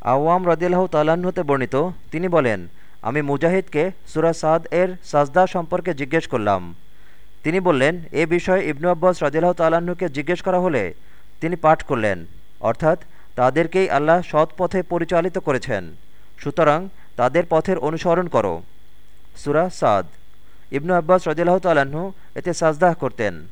আওয়াম রদিল্লাহ তাল্লাহ্নতে বর্ণিত, তিনি বলেন, আমি মুজাহিদকে সুরা সাদ এর সাজদা সম্পর্কে জিজ্ঞেস করলাম। তিনি বললেন, এ বিষয়ে ইবনু আব্বাস রদিল্লাহ তাল্লাহ্নকে জিজ্ঞেস করা হলে তিনি পাঠ করলেন, অর্থাৎ তাদেরকেই আল্লাহ সৎ পথে পরিচালিত করেছেন। সুতরাং তাদের পথের অনুসরণ করো। সুরা সাদ। ইবনু আব্বাস রদিল্লাহ তাল্লাহ্ন এতে সাজদাহ করতেন।